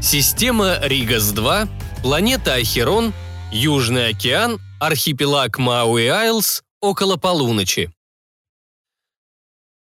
Система Ригас-2, планета Ахерон, Южный океан, архипелаг Мауи-Айлс, около полуночи.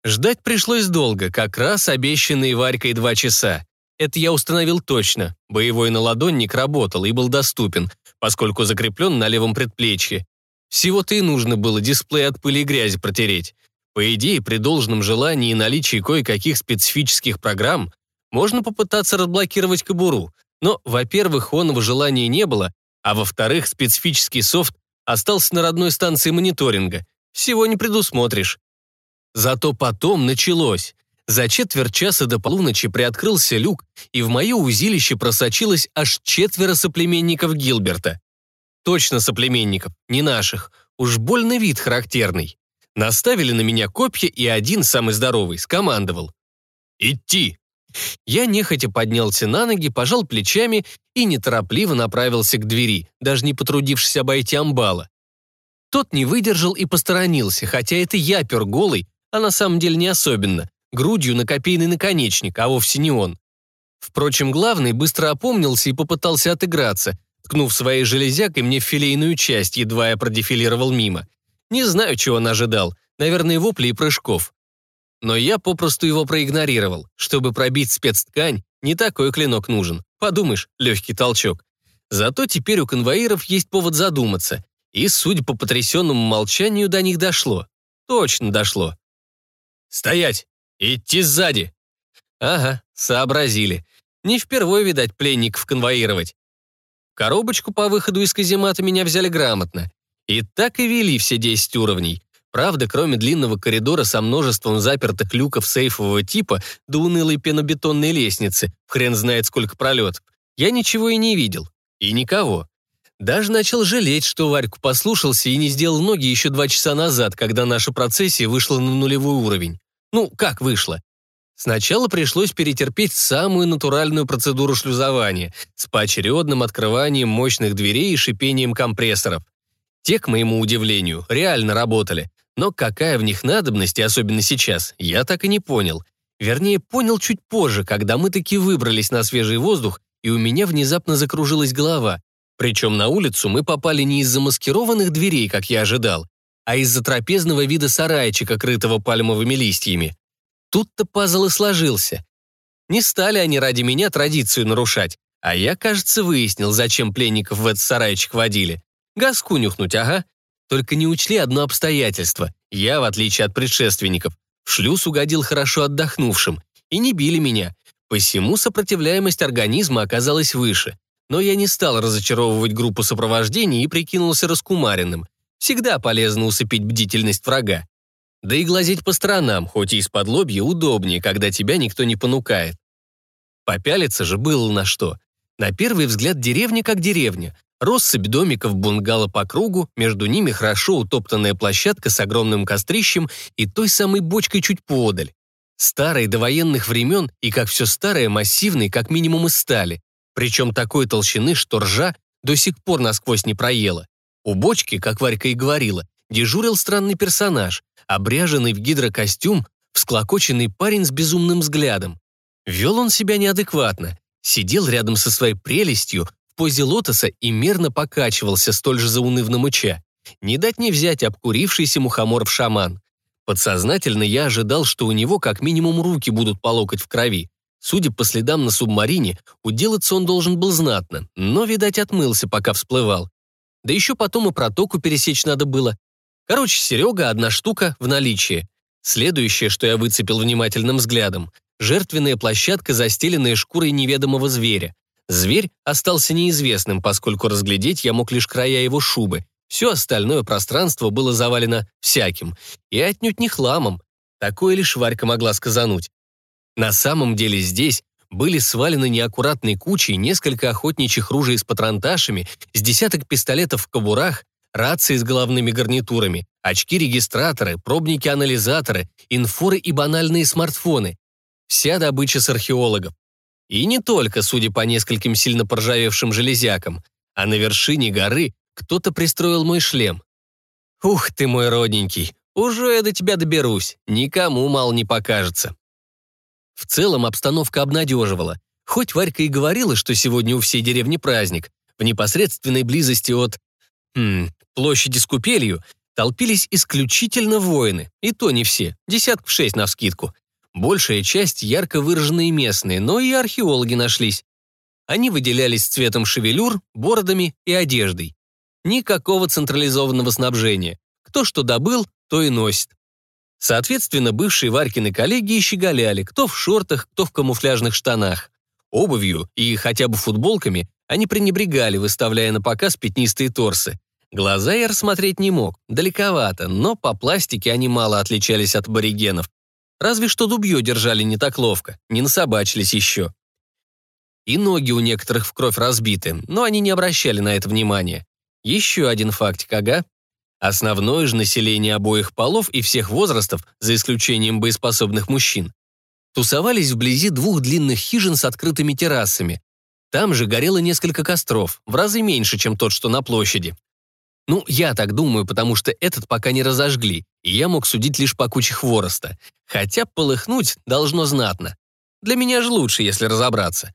Ждать пришлось долго, как раз обещанные Варькой два часа. Это я установил точно. Боевой наладонник работал и был доступен, поскольку закреплен на левом предплечье. Всего-то и нужно было дисплей от пыли и грязи протереть. По идее, при должном желании и наличии кое-каких специфических программ можно попытаться разблокировать кобуру. Но, во-первых, онного желания не было, а во-вторых, специфический софт остался на родной станции мониторинга. Всего не предусмотришь. Зато потом началось. За четверть часа до полуночи приоткрылся люк, и в мое узилище просочилось аж четверо соплеменников Гилберта. Точно соплеменников, не наших. Уж больно вид характерный. Наставили на меня копья, и один, самый здоровый, скомандовал. «Идти!» Я нехотя поднялся на ноги, пожал плечами и неторопливо направился к двери, даже не потрудившись обойти амбала. Тот не выдержал и посторонился, хотя это я пер голый, а на самом деле не особенно, грудью на копейный наконечник, а вовсе не он. Впрочем, главный быстро опомнился и попытался отыграться, ткнув своей железякой мне в филейную часть, едва я продефилировал мимо. Не знаю, чего он ожидал, наверное, вопли и прыжков. Но я попросту его проигнорировал. Чтобы пробить спецткань, не такой клинок нужен. Подумаешь, легкий толчок. Зато теперь у конвоиров есть повод задуматься. И, судя по потрясенному молчанию, до них дошло. Точно дошло. «Стоять! Идти сзади!» Ага, сообразили. Не впервые, видать, пленников конвоировать. Коробочку по выходу из каземата меня взяли грамотно. И так и вели все 10 уровней. Правда, кроме длинного коридора со множеством запертых люков сейфового типа до унылой пенобетонной лестницы, хрен знает сколько пролетов, я ничего и не видел. И никого. Даже начал жалеть, что Варьку послушался и не сделал ноги еще два часа назад, когда наша процессия вышла на нулевой уровень. Ну, как вышла? Сначала пришлось перетерпеть самую натуральную процедуру шлюзования с поочередным открыванием мощных дверей и шипением компрессоров. Те, к моему удивлению, реально работали. Но какая в них надобность, и особенно сейчас, я так и не понял. Вернее, понял чуть позже, когда мы таки выбрались на свежий воздух, и у меня внезапно закружилась голова. Причем на улицу мы попали не из-за маскированных дверей, как я ожидал, а из-за трапезного вида сарайчика, крытого пальмовыми листьями. Тут-то пазл и сложился. Не стали они ради меня традицию нарушать, а я, кажется, выяснил, зачем пленников в этот сарайчик водили. Газку нюхнуть, ага. Только не учли одно обстоятельство. Я, в отличие от предшественников, в шлюз угодил хорошо отдохнувшим. И не били меня. Посему сопротивляемость организма оказалась выше. Но я не стал разочаровывать группу сопровождения и прикинулся раскумаренным. Всегда полезно усыпить бдительность врага. Да и глазеть по сторонам, хоть и из-под лобья, удобнее, когда тебя никто не понукает. Попялиться же было на что. На первый взгляд деревня как деревня, Россыпь домиков бунгало по кругу, между ними хорошо утоптанная площадка с огромным кострищем и той самой бочкой чуть подаль. Старый до военных времен и, как все старое, массивный, как минимум из стали. Причем такой толщины, что ржа до сих пор насквозь не проела. У бочки, как Варька и говорила, дежурил странный персонаж, обряженный в гидрокостюм, всклокоченный парень с безумным взглядом. Вел он себя неадекватно, сидел рядом со своей прелестью, в позе лотоса и мерно покачивался, столь же заунывно мыча. Не дать не взять обкурившийся мухоморов-шаман. Подсознательно я ожидал, что у него как минимум руки будут по локоть в крови. Судя по следам на субмарине, уделаться он должен был знатно, но, видать, отмылся, пока всплывал. Да еще потом и протоку пересечь надо было. Короче, Серега одна штука в наличии. Следующее, что я выцепил внимательным взглядом — жертвенная площадка, застеленная шкурой неведомого зверя. Зверь остался неизвестным, поскольку разглядеть я мог лишь края его шубы. Все остальное пространство было завалено всяким. И отнюдь не хламом. Такое лишь Варька могла сказануть. На самом деле здесь были свалены неаккуратной кучей несколько охотничьих ружей с патронташами, с десяток пистолетов в кобурах, рации с головными гарнитурами, очки-регистраторы, пробники-анализаторы, инфоры и банальные смартфоны. Вся добыча с археологов. И не только, судя по нескольким сильно поржавевшим железякам, а на вершине горы кто-то пристроил мой шлем. Ух ты, мой родненький, уже я до тебя доберусь, никому мало не покажется. В целом обстановка обнадеживала. Хоть Варька и говорила, что сегодня у всей деревни праздник, в непосредственной близости от... Хм, площади с купелью толпились исключительно воины, и то не все, десятков шесть навскидку. Большая часть ярко выраженные местные, но и археологи нашлись. Они выделялись цветом шевелюр, бородами и одеждой. Никакого централизованного снабжения. Кто что добыл, то и носит. Соответственно, бывшие Варькины коллеги щеголяли, кто в шортах, кто в камуфляжных штанах. Обувью и хотя бы футболками они пренебрегали, выставляя на показ пятнистые торсы. Глаза я рассмотреть не мог, далековато, но по пластике они мало отличались от аборигенов. Разве что дубье держали не так ловко, не насобачились еще. И ноги у некоторых в кровь разбиты, но они не обращали на это внимания. Еще один фактик, ага. Основное же население обоих полов и всех возрастов, за исключением боеспособных мужчин, тусовались вблизи двух длинных хижин с открытыми террасами. Там же горело несколько костров, в разы меньше, чем тот, что на площади. Ну, я так думаю, потому что этот пока не разожгли, и я мог судить лишь по куче хвороста. Хотя полыхнуть должно знатно. Для меня же лучше, если разобраться.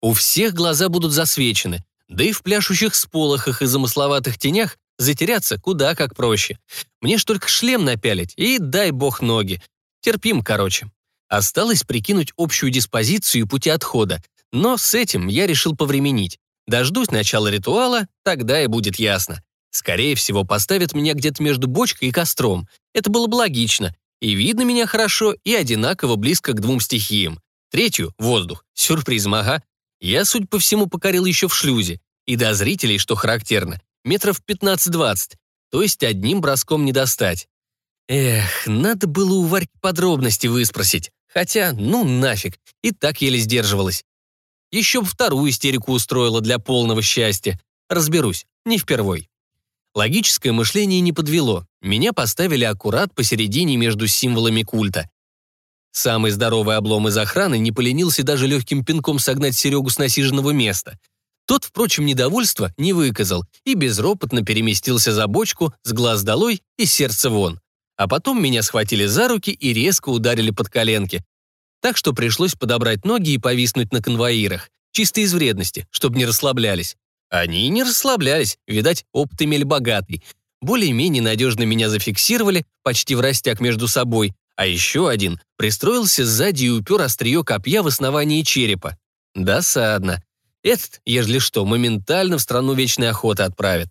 У всех глаза будут засвечены, да и в пляшущих сполохах и замысловатых тенях затеряться куда как проще. Мне ж только шлем напялить, и дай бог ноги. Терпим, короче. Осталось прикинуть общую диспозицию и пути отхода, но с этим я решил повременить. Дождусь начала ритуала, тогда и будет ясно. Скорее всего, поставят меня где-то между бочкой и костром. Это было бы логично. И видно меня хорошо, и одинаково близко к двум стихиям. Третью — воздух. Сюрприз, ага. Я, судя по всему, покорил еще в шлюзе. И до зрителей, что характерно, метров 15-20. То есть одним броском не достать. Эх, надо было у Варьки подробности выспросить. Хотя, ну нафиг, и так еле сдерживалась. Еще бы вторую истерику устроила для полного счастья. Разберусь, не впервой. Логическое мышление не подвело. Меня поставили аккурат посередине между символами культа. Самый здоровый облом из охраны не поленился даже легким пинком согнать Серегу с насиженного места. Тот, впрочем, недовольства не выказал и безропотно переместился за бочку с глаз долой и сердце вон. А потом меня схватили за руки и резко ударили под коленки. Так что пришлось подобрать ноги и повиснуть на конвоирах. Чисто из вредности, чтобы не расслаблялись. Они не расслаблялись, видать, опыт имели богатый. Более-менее надежно меня зафиксировали, почти в растяг между собой, а еще один пристроился сзади и упер острие копья в основании черепа. Досадно. Этот, ежели что, моментально в страну вечной охоты отправит.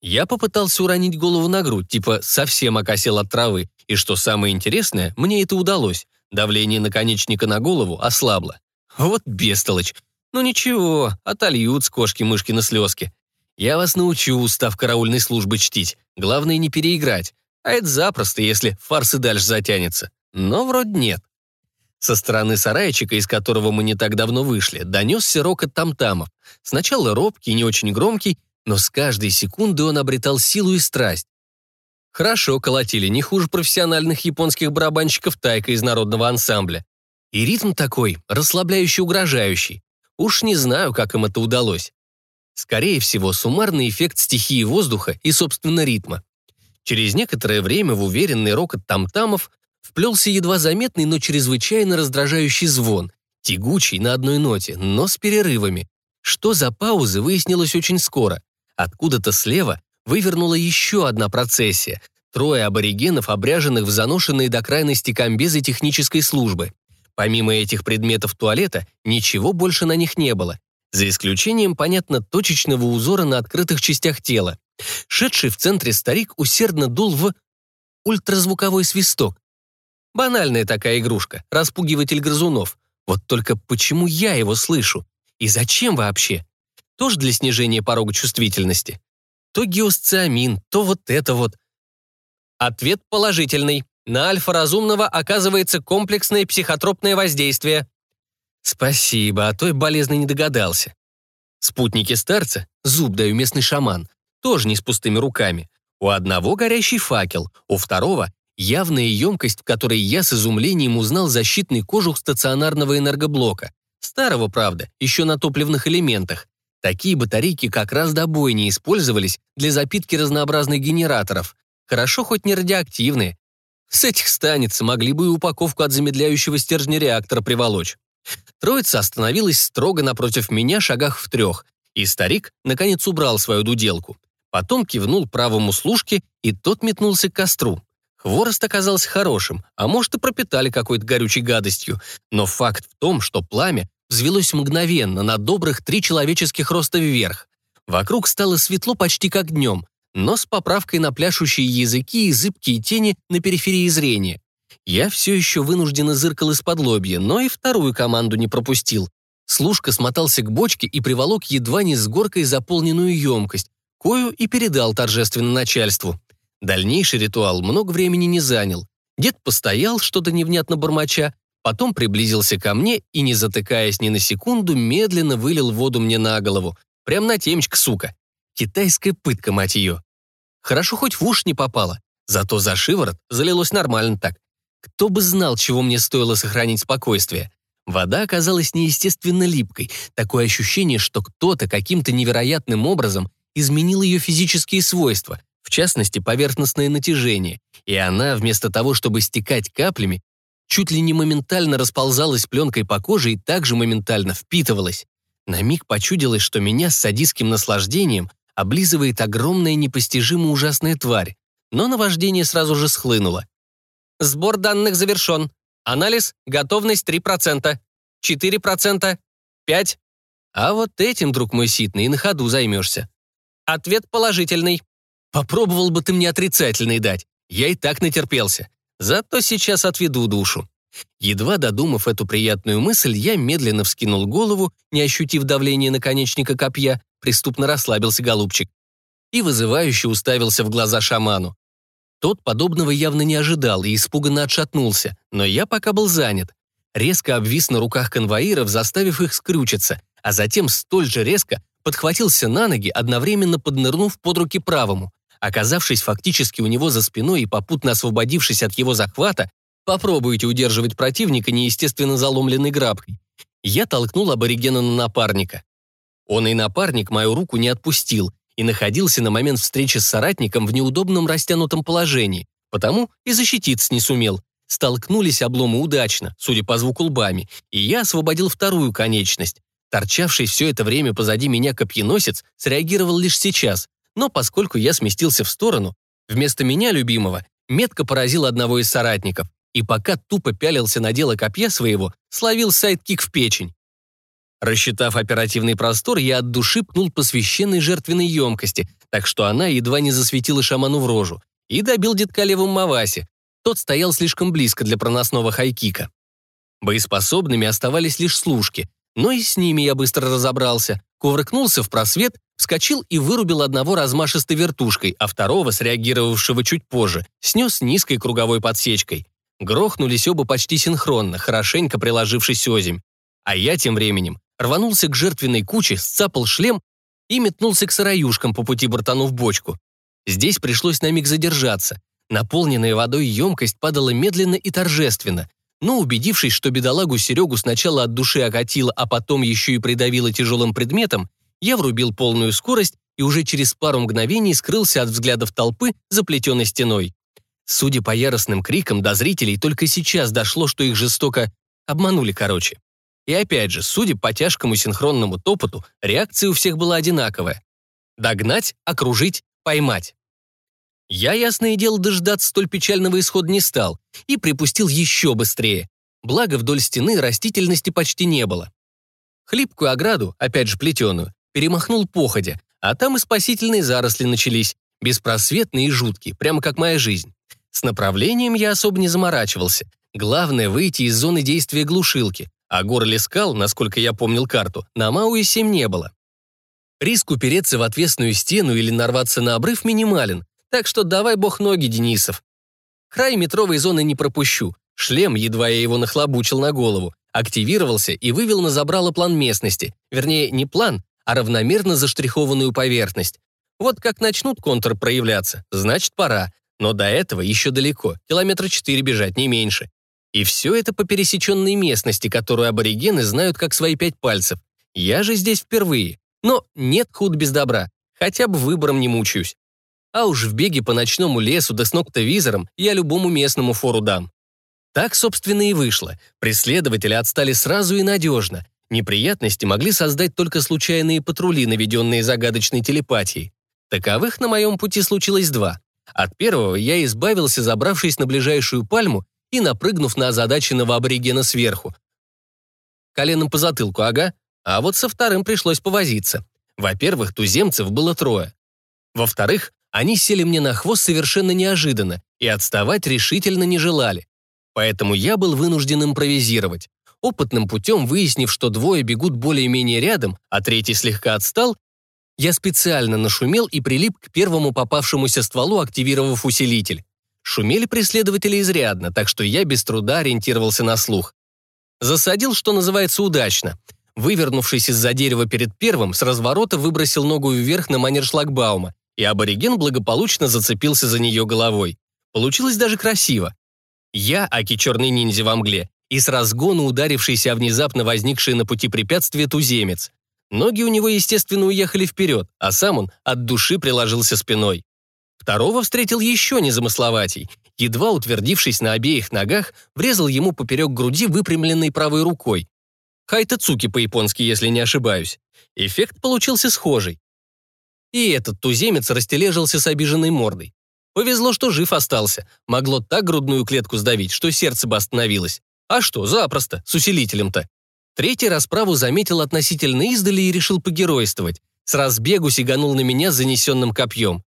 Я попытался уронить голову на грудь, типа совсем окосел от травы, и что самое интересное, мне это удалось. Давление наконечника на голову ослабло. Вот бестолочь, ну ничего, отольют с кошки-мышки на слезки. Я вас научу устав караульной службы чтить. Главное не переиграть. А это запросто, если фарс и дальше затянется. Но вроде нет. Со стороны сарайчика, из которого мы не так давно вышли, донесся рокот тамтамов. Сначала робкий, не очень громкий, но с каждой секунды он обретал силу и страсть. Хорошо колотили, не хуже профессиональных японских барабанщиков тайка из народного ансамбля. И ритм такой, расслабляющий, угрожающий. Уж не знаю, как им это удалось. Скорее всего, суммарный эффект стихии воздуха и, собственно, ритма. Через некоторое время в уверенный рокот тамтамов вплелся едва заметный, но чрезвычайно раздражающий звон, тягучий на одной ноте, но с перерывами. Что за паузы, выяснилось очень скоро. Откуда-то слева вывернула еще одна процессия. Трое аборигенов, обряженных в заношенные до крайности комбезы технической службы. Помимо этих предметов туалета, ничего больше на них не было, за исключением, понятно, точечного узора на открытых частях тела. Шедший в центре старик усердно дул в ультразвуковой свисток. Банальная такая игрушка, распугиватель грызунов. Вот только почему я его слышу? И зачем вообще? Тоже для снижения порога чувствительности? То гиосциамин, то вот это вот. Ответ положительный. На альфа-разумного оказывается комплексное психотропное воздействие. Спасибо, а той болезный не догадался. Спутники старца, зуб даю местный шаман, тоже не с пустыми руками. У одного горящий факел, у второго явная емкость, в которой я с изумлением узнал защитный кожух стационарного энергоблока. Старого, правда, еще на топливных элементах. Такие батарейки как раз до боя не использовались для запитки разнообразных генераторов. Хорошо хоть не радиоактивные, с этих станиц могли бы и упаковку от замедляющего стержня реактора приволочь. Троица остановилась строго напротив меня шагах в трех, и старик, наконец, убрал свою дуделку. Потом кивнул правому служке, и тот метнулся к костру. Хворост оказался хорошим, а может и пропитали какой-то горючей гадостью, но факт в том, что пламя взвелось мгновенно на добрых три человеческих роста вверх. Вокруг стало светло почти как днем, но с поправкой на пляшущие языки и зыбкие тени на периферии зрения. Я все еще вынужденно зыркал из-под лобья, но и вторую команду не пропустил. Служка смотался к бочке и приволок едва не с горкой заполненную емкость, кою и передал торжественно начальству. Дальнейший ритуал много времени не занял. Дед постоял, что-то невнятно бормоча, потом приблизился ко мне и, не затыкаясь ни на секунду, медленно вылил воду мне на голову. Прям на темечко, сука. Китайская пытка, мать ее. Хорошо хоть в уши не попало, зато за шиворот залилось нормально так. Кто бы знал, чего мне стоило сохранить спокойствие. Вода оказалась неестественно липкой, такое ощущение, что кто-то каким-то невероятным образом изменил ее физические свойства, в частности, поверхностное натяжение, и она, вместо того, чтобы стекать каплями, чуть ли не моментально расползалась пленкой по коже и также моментально впитывалась. На миг почудилось, что меня с садистским наслаждением облизывает огромная непостижимо ужасная тварь, но наваждение сразу же схлынуло. Сбор данных завершен. Анализ, готовность 3%, 4%, 5%. А вот этим, друг мой ситный, на ходу займешься. Ответ положительный. Попробовал бы ты мне отрицательный дать. Я и так натерпелся. Зато сейчас отведу душу. Едва додумав эту приятную мысль, я медленно вскинул голову, не ощутив давления наконечника копья, преступно расслабился голубчик. И вызывающе уставился в глаза шаману. Тот подобного явно не ожидал и испуганно отшатнулся, но я пока был занят. Резко обвис на руках конвоиров, заставив их скрючиться, а затем столь же резко подхватился на ноги, одновременно поднырнув под руки правому. Оказавшись фактически у него за спиной и попутно освободившись от его захвата, попробуйте удерживать противника неестественно заломленной грабкой. Я толкнул аборигена на напарника. Оный напарник мою руку не отпустил и находился на момент встречи с соратником в неудобном растянутом положении, потому и защититься не сумел. Столкнулись обломы удачно, судя по звуку лбами, и я освободил вторую конечность. Торчавший все это время позади меня копьеносец среагировал лишь сейчас, но поскольку я сместился в сторону, вместо меня, любимого, метко поразил одного из соратников, и пока тупо пялился на дело копья своего, словил сайдкик в печень. Рассчитав оперативный простор, я от души пнул по священной жертвенной емкости, так что она едва не засветила шаману в рожу, и добил детка левым Маваси. Тот стоял слишком близко для проносного хайкика. Боеспособными оставались лишь служки, но и с ними я быстро разобрался, кувыркнулся в просвет вскочил и вырубил одного размашистой вертушкой, а второго, среагировавшего чуть позже, снес низкой круговой подсечкой. Грохнулись оба почти синхронно, хорошенько приложившись озимь. А я тем временем рванулся к жертвенной куче, сцапал шлем и метнулся к сыроюшкам по пути бортанув бочку. Здесь пришлось на миг задержаться. Наполненная водой емкость падала медленно и торжественно, но убедившись, что бедолагу Серегу сначала от души окатило, а потом еще и придавило тяжелым предметом, я врубил полную скорость и уже через пару мгновений скрылся от взглядов толпы за плетеной стеной. Судя по яростным крикам до зрителей, только сейчас дошло, что их жестоко обманули короче. И опять же, судя по тяжкому синхронному топоту, реакция у всех была одинаковая. Догнать, окружить, поймать. Я, ясное дело, дождаться столь печального исхода не стал и припустил еще быстрее. Благо, вдоль стены растительности почти не было. Хлипкую ограду, опять же плетеную, перемахнул походя, а там и спасительные заросли начались, беспросветные и жуткие, прямо как моя жизнь. С направлением я особо не заморачивался. Главное — выйти из зоны действия глушилки, а горле скал, насколько я помнил карту, на Мауи-7 не было. Риск упереться в отвесную стену или нарваться на обрыв минимален, так что давай бог ноги, Денисов. Край метровой зоны не пропущу. Шлем, едва я его нахлобучил на голову, активировался и вывел на забрало план местности. Вернее, не план, а равномерно заштрихованную поверхность. Вот как начнут контур проявляться, значит пора. Но до этого еще далеко, километра четыре бежать, не меньше. И все это по пересеченной местности, которую аборигены знают как свои пять пальцев. Я же здесь впервые. Но нет худ без добра. Хотя бы выбором не мучаюсь. А уж в беге по ночному лесу да с ноктовизором я любому местному фору дам. Так, собственно, и вышло. Преследователи отстали сразу и надежно. Неприятности могли создать только случайные патрули, наведенные загадочной телепатией. Таковых на моем пути случилось два. От первого я избавился, забравшись на ближайшую пальму и напрыгнув на озадаченного аборигена сверху. Коленом по затылку, ага. А вот со вторым пришлось повозиться. Во-первых, туземцев было трое. Во-вторых, они сели мне на хвост совершенно неожиданно и отставать решительно не желали. Поэтому я был вынужден импровизировать. Опытным путем выяснив, что двое бегут более-менее рядом, а третий слегка отстал, я специально нашумел и прилип к первому попавшемуся стволу, активировав усилитель. Шумели преследователи изрядно, так что я без труда ориентировался на слух. Засадил, что называется, удачно. Вывернувшись из-за дерева перед первым, с разворота выбросил ногу вверх на манер шлагбаума, и абориген благополучно зацепился за нее головой. Получилось даже красиво. Я, аки черный ниндзя во мгле, и с разгону ударившийся о внезапно возникшее на пути препятствие туземец. Ноги у него, естественно, уехали вперед, а сам он от души приложился спиной. Второго встретил еще незамысловатей. Едва утвердившись на обеих ногах, врезал ему поперек груди выпрямленной правой рукой. Хайтацуки по-японски, если не ошибаюсь. Эффект получился схожий. И этот туземец растележился с обиженной мордой. Повезло, что жив остался. Могло так грудную клетку сдавить, что сердце бы остановилось. А что, запросто, с усилителем-то. Третий расправу заметил относительно издали и решил погеройствовать. С разбегу сиганул на меня с занесенным копьем.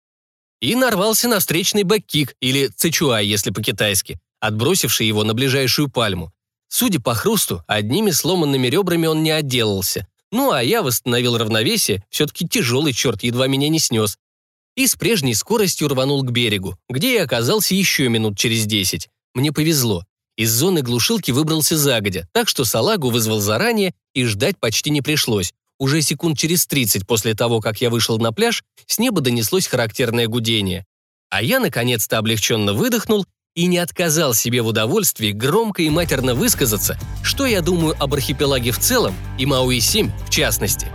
И нарвался на встречный бэккик, или цечуай, если по-китайски, отбросивший его на ближайшую пальму. Судя по хрусту, одними сломанными ребрами он не отделался. Ну а я восстановил равновесие, все-таки тяжелый черт едва меня не снес. И с прежней скоростью рванул к берегу, где я оказался еще минут через десять. Мне повезло. Из зоны глушилки выбрался загодя, так что салагу вызвал заранее и ждать почти не пришлось. Уже секунд через 30 после того, как я вышел на пляж, с неба донеслось характерное гудение. А я наконец-то облегченно выдохнул и не отказал себе в удовольствии громко и матерно высказаться, что я думаю об архипелаге в целом и Мауи-7 в частности.